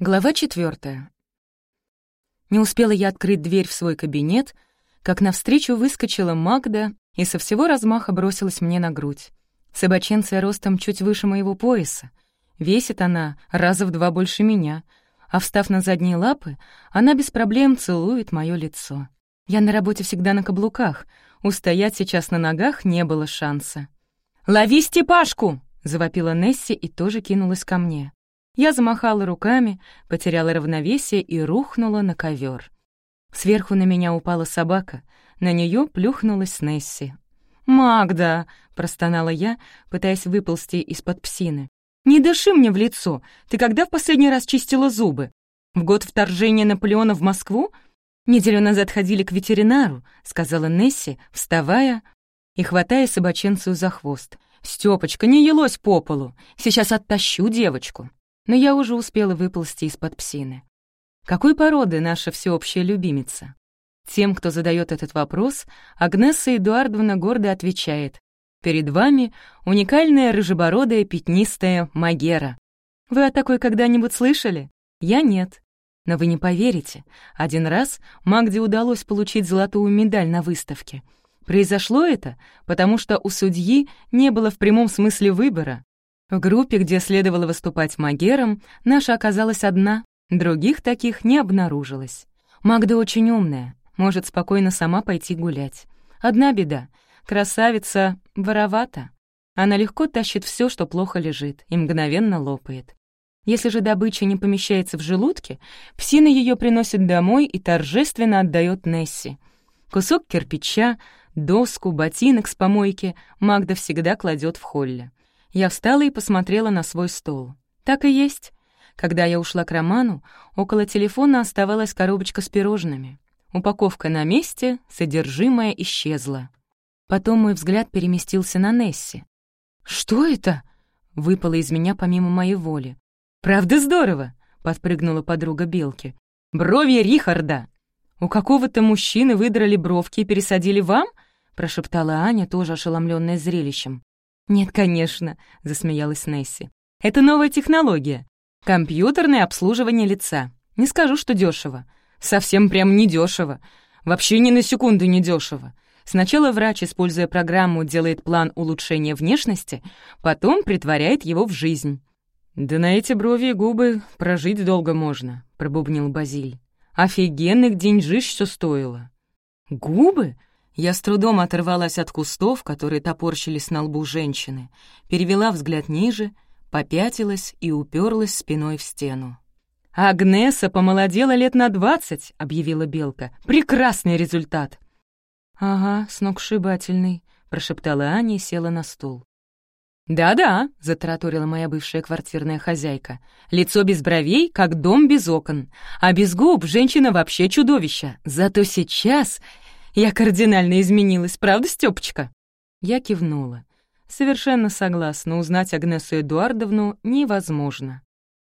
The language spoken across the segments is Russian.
Глава четвертая. Не успела я открыть дверь в свой кабинет, как навстречу выскочила Магда и со всего размаха бросилась мне на грудь. Собаченция ростом чуть выше моего пояса. Весит она раза в два больше меня, а встав на задние лапы, она без проблем целует мое лицо. Я на работе всегда на каблуках, устоять сейчас на ногах не было шанса. «Лови Степашку!» — завопила Несси и тоже кинулась ко мне. Я замахала руками, потеряла равновесие и рухнула на ковер. Сверху на меня упала собака, на нее плюхнулась Несси. «Магда!» — простонала я, пытаясь выползти из-под псины. «Не дыши мне в лицо! Ты когда в последний раз чистила зубы? В год вторжения Наполеона в Москву? Неделю назад ходили к ветеринару», — сказала Несси, вставая и хватая собаченцию за хвост. «Стёпочка, не елось по полу! Сейчас оттащу девочку!» Но я уже успела выползти из-под псины. Какой породы наша всеобщая любимица? Тем, кто задает этот вопрос, Агнесса Эдуардовна гордо отвечает. «Перед вами уникальная рыжебородая пятнистая Магера. Вы о такой когда-нибудь слышали? Я нет. Но вы не поверите, один раз Магде удалось получить золотую медаль на выставке. Произошло это, потому что у судьи не было в прямом смысле выбора. В группе, где следовало выступать магером, наша оказалась одна, других таких не обнаружилось. Магда очень умная, может спокойно сама пойти гулять. Одна беда — красавица воровата. Она легко тащит все, что плохо лежит, и мгновенно лопает. Если же добыча не помещается в желудке, псина ее приносит домой и торжественно отдает Несси. Кусок кирпича, доску, ботинок с помойки Магда всегда кладет в холле. Я встала и посмотрела на свой стол. Так и есть. Когда я ушла к Роману, около телефона оставалась коробочка с пирожными. Упаковка на месте, содержимое исчезло. Потом мой взгляд переместился на Несси. «Что это?» — выпало из меня помимо моей воли. «Правда здорово!» — подпрыгнула подруга Белки. «Брови Рихарда!» «У какого-то мужчины выдрали бровки и пересадили вам?» — прошептала Аня, тоже ошеломленная зрелищем. «Нет, конечно», — засмеялась Несси. «Это новая технология. Компьютерное обслуживание лица. Не скажу, что дешево. Совсем прям не дешево. Вообще ни на секунду не дешево. Сначала врач, используя программу, делает план улучшения внешности, потом притворяет его в жизнь. «Да на эти брови и губы прожить долго можно», — пробубнил Базиль. «Офигенных деньжищ все стоило». «Губы? Я с трудом оторвалась от кустов, которые топорщились на лбу женщины, перевела взгляд ниже, попятилась и уперлась спиной в стену. «Агнеса помолодела лет на двадцать», — объявила Белка. «Прекрасный результат!» «Ага, сногсшибательный», — прошептала Аня и села на стул. «Да-да», — затараторила моя бывшая квартирная хозяйка. «Лицо без бровей, как дом без окон. А без губ женщина вообще чудовище. Зато сейчас я кардинально изменилась, правда, Стёпочка?» Я кивнула. Совершенно согласна, узнать Агнесу Эдуардовну невозможно.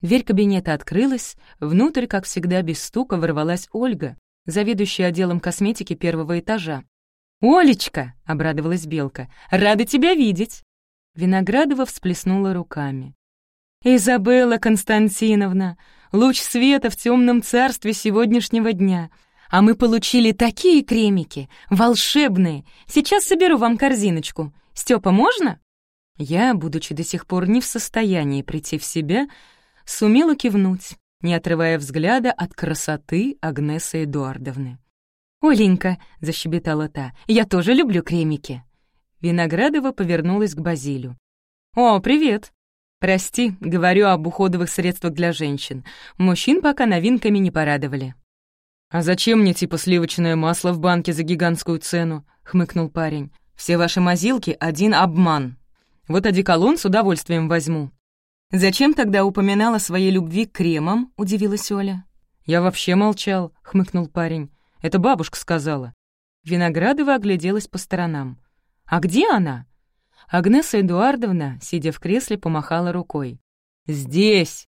Дверь кабинета открылась, внутрь, как всегда, без стука ворвалась Ольга, заведующая отделом косметики первого этажа. «Олечка!» — обрадовалась Белка. «Рада тебя видеть!» Виноградова всплеснула руками. «Изабелла Константиновна, луч света в темном царстве сегодняшнего дня. А мы получили такие кремики, волшебные. Сейчас соберу вам корзиночку. Степа, можно?» Я, будучи до сих пор не в состоянии прийти в себя, сумела кивнуть, не отрывая взгляда от красоты Агнесы Эдуардовны. «Оленька», — защебетала та, — «я тоже люблю кремики». Виноградова повернулась к Базилю. «О, привет!» «Прости, говорю об уходовых средствах для женщин. Мужчин пока новинками не порадовали». «А зачем мне типа сливочное масло в банке за гигантскую цену?» — хмыкнул парень. «Все ваши мазилки — один обман. Вот одеколон с удовольствием возьму». «Зачем тогда упоминала своей любви к кремам?» — удивилась Оля. «Я вообще молчал», — хмыкнул парень. «Это бабушка сказала». Виноградова огляделась по сторонам. «А где она?» Агнеса Эдуардовна, сидя в кресле, помахала рукой. «Здесь!»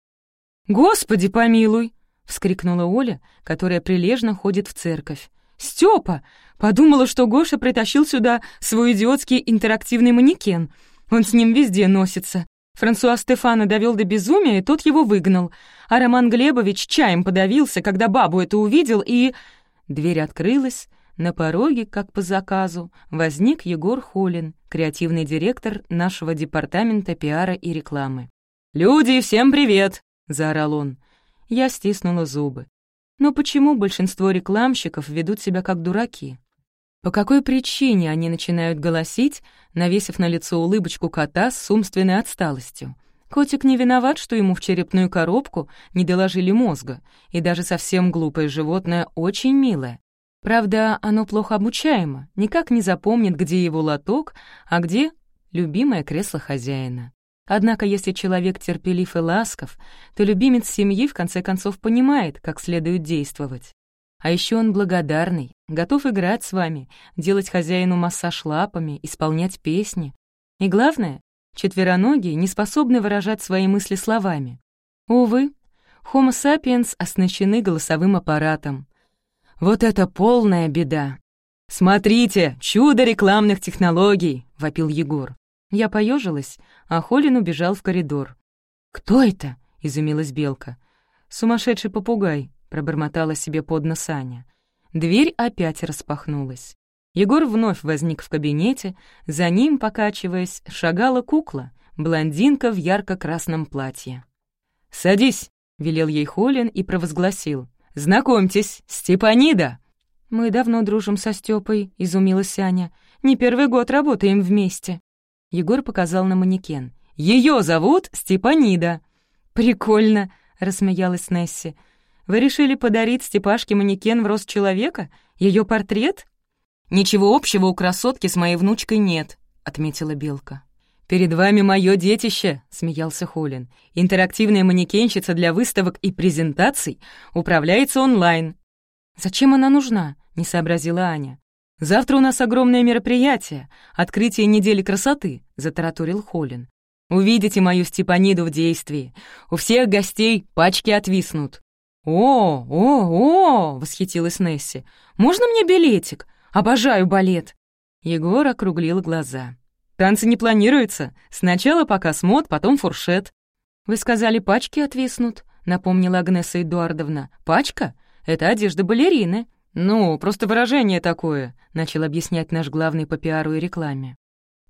«Господи помилуй!» — вскрикнула Оля, которая прилежно ходит в церковь. «Стёпа! Подумала, что Гоша притащил сюда свой идиотский интерактивный манекен. Он с ним везде носится. Франсуа Стефана довел до безумия, и тот его выгнал. А Роман Глебович чаем подавился, когда бабу это увидел, и... Дверь открылась. На пороге, как по заказу, возник Егор Холин, креативный директор нашего департамента пиара и рекламы. «Люди, всем привет!» — заорал он. Я стиснула зубы. Но почему большинство рекламщиков ведут себя как дураки? По какой причине они начинают голосить, навесив на лицо улыбочку кота с умственной отсталостью? Котик не виноват, что ему в черепную коробку не доложили мозга, и даже совсем глупое животное очень милое. Правда, оно плохо обучаемо, никак не запомнит, где его лоток, а где любимое кресло хозяина. Однако, если человек терпелив и ласков, то любимец семьи в конце концов понимает, как следует действовать. А еще он благодарный, готов играть с вами, делать хозяину массаж лапами, исполнять песни. И главное, четвероногие не способны выражать свои мысли словами. Увы, Homo sapiens оснащены голосовым аппаратом. Вот это полная беда. «Смотрите, чудо рекламных технологий!» — вопил Егор. Я поежилась, а Холин убежал в коридор. «Кто это?» — изумилась Белка. «Сумасшедший попугай», пробормотала себе под нос Аня. Дверь опять распахнулась. Егор вновь возник в кабинете, за ним, покачиваясь, шагала кукла, блондинка в ярко-красном платье. «Садись», — велел ей Холин и провозгласил. «Знакомьтесь, Степанида!» «Мы давно дружим со Стёпой», — изумилась Аня. «Не первый год работаем вместе». Егор показал на манекен. «Её зовут Степанида». «Прикольно», — рассмеялась Несси. Вы решили подарить Степашке манекен в рост человека? Ее портрет?» «Ничего общего у красотки с моей внучкой нет», — отметила Белка. «Перед вами мое детище», — смеялся Холин. «Интерактивная манекенщица для выставок и презентаций управляется онлайн». «Зачем она нужна?» — не сообразила Аня. «Завтра у нас огромное мероприятие — открытие недели красоты», — затараторил Холин. «Увидите мою Степаниду в действии. У всех гостей пачки отвиснут. «О, о, о!» — восхитилась Несси. «Можно мне билетик? Обожаю балет!» Егор округлил глаза. «Танцы не планируются. Сначала показ мод, потом фуршет». «Вы сказали, пачки отвиснут», — напомнила Агнеса Эдуардовна. «Пачка? Это одежда балерины». «Ну, просто выражение такое», — начал объяснять наш главный по пиару и рекламе.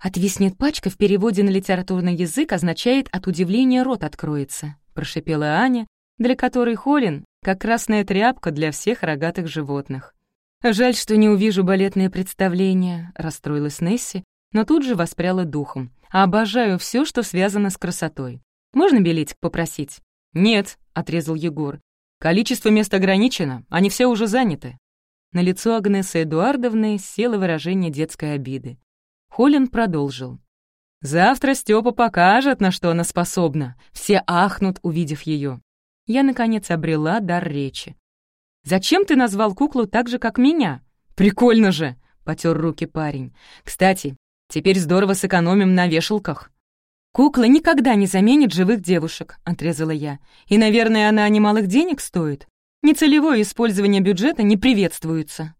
«Отвиснет пачка» в переводе на литературный язык означает «от удивления рот откроется», — прошипела Аня, для которой Холин как красная тряпка для всех рогатых животных. «Жаль, что не увижу балетные представления», — расстроилась Несси, но тут же воспряла духом. «Обожаю все, что связано с красотой. Можно билетик попросить?» «Нет», — отрезал Егор. «Количество мест ограничено, они все уже заняты». На лицо Агнесы Эдуардовны село выражение детской обиды. Холин продолжил. «Завтра Степа покажет, на что она способна. Все ахнут, увидев ее я, наконец, обрела дар речи. «Зачем ты назвал куклу так же, как меня?» «Прикольно же!» — потер руки парень. «Кстати, теперь здорово сэкономим на вешалках». «Кукла никогда не заменит живых девушек», — отрезала я. «И, наверное, она немалых денег стоит. Нецелевое использование бюджета не приветствуется».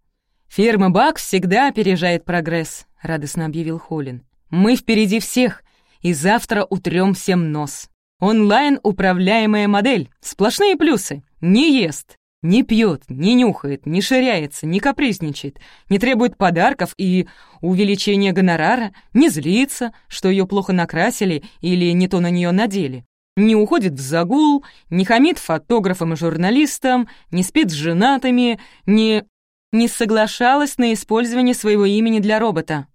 «Фирма Бак всегда опережает прогресс», — радостно объявил Холин. «Мы впереди всех, и завтра утрем всем нос». Онлайн-управляемая модель. Сплошные плюсы. Не ест, не пьет, не нюхает, не ширяется, не капризничает, не требует подарков и увеличения гонорара, не злится, что ее плохо накрасили или не то на нее надели, не уходит в загул, не хамит фотографам и журналистам, не спит с женатыми, не... не соглашалась на использование своего имени для робота.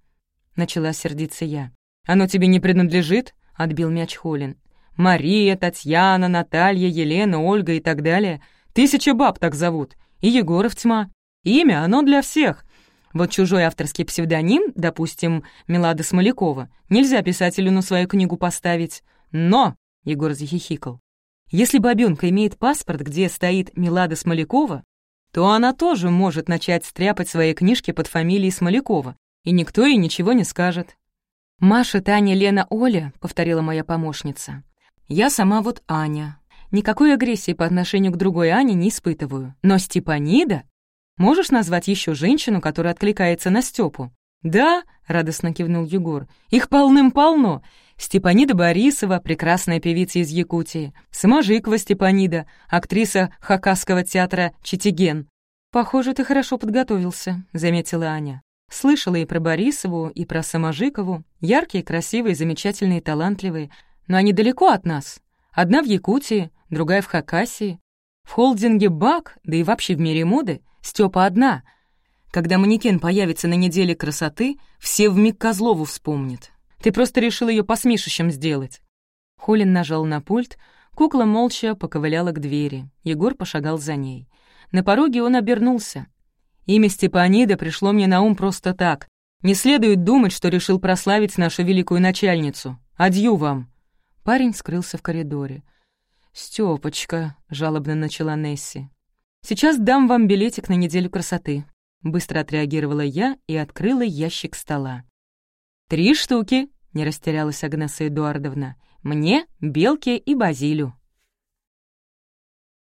Начала сердиться я. «Оно тебе не принадлежит?» — отбил мяч Холин. Мария, Татьяна, Наталья, Елена, Ольга и так далее. Тысяча баб так зовут. И Егоров тьма. Имя, оно для всех. Вот чужой авторский псевдоним, допустим, Милада Смолякова, нельзя писателю на свою книгу поставить. Но, — Егор захихикал, — если бабёнка имеет паспорт, где стоит Милада Смолякова, то она тоже может начать стряпать свои книжки под фамилией Смолякова, и никто ей ничего не скажет. «Маша, Таня, Лена, Оля», — повторила моя помощница. Я сама вот Аня. Никакой агрессии по отношению к другой Ане не испытываю. Но Степанида? Можешь назвать еще женщину, которая откликается на Степу? «Да», — радостно кивнул Егор, — «их полным-полно. Степанида Борисова, прекрасная певица из Якутии. Саможикова Степанида, актриса Хакасского театра «Читиген». «Похоже, ты хорошо подготовился», — заметила Аня. Слышала и про Борисову, и про Саможикову. Яркие, красивые, замечательные, талантливые. Но они далеко от нас. Одна в Якутии, другая в Хакасии. В холдинге «Бак», да и вообще в мире моды, Степа одна. Когда манекен появится на неделе красоты, все вмиг Козлову вспомнят. Ты просто решил ее посмешищем сделать». Холин нажал на пульт, кукла молча поковыляла к двери. Егор пошагал за ней. На пороге он обернулся. Имя Степанида пришло мне на ум просто так. Не следует думать, что решил прославить нашу великую начальницу. Адью вам!» Парень скрылся в коридоре. «Стёпочка», — жалобно начала Несси. «Сейчас дам вам билетик на неделю красоты», — быстро отреагировала я и открыла ящик стола. «Три штуки», — не растерялась Агнеса Эдуардовна. «Мне, Белке и Базилю».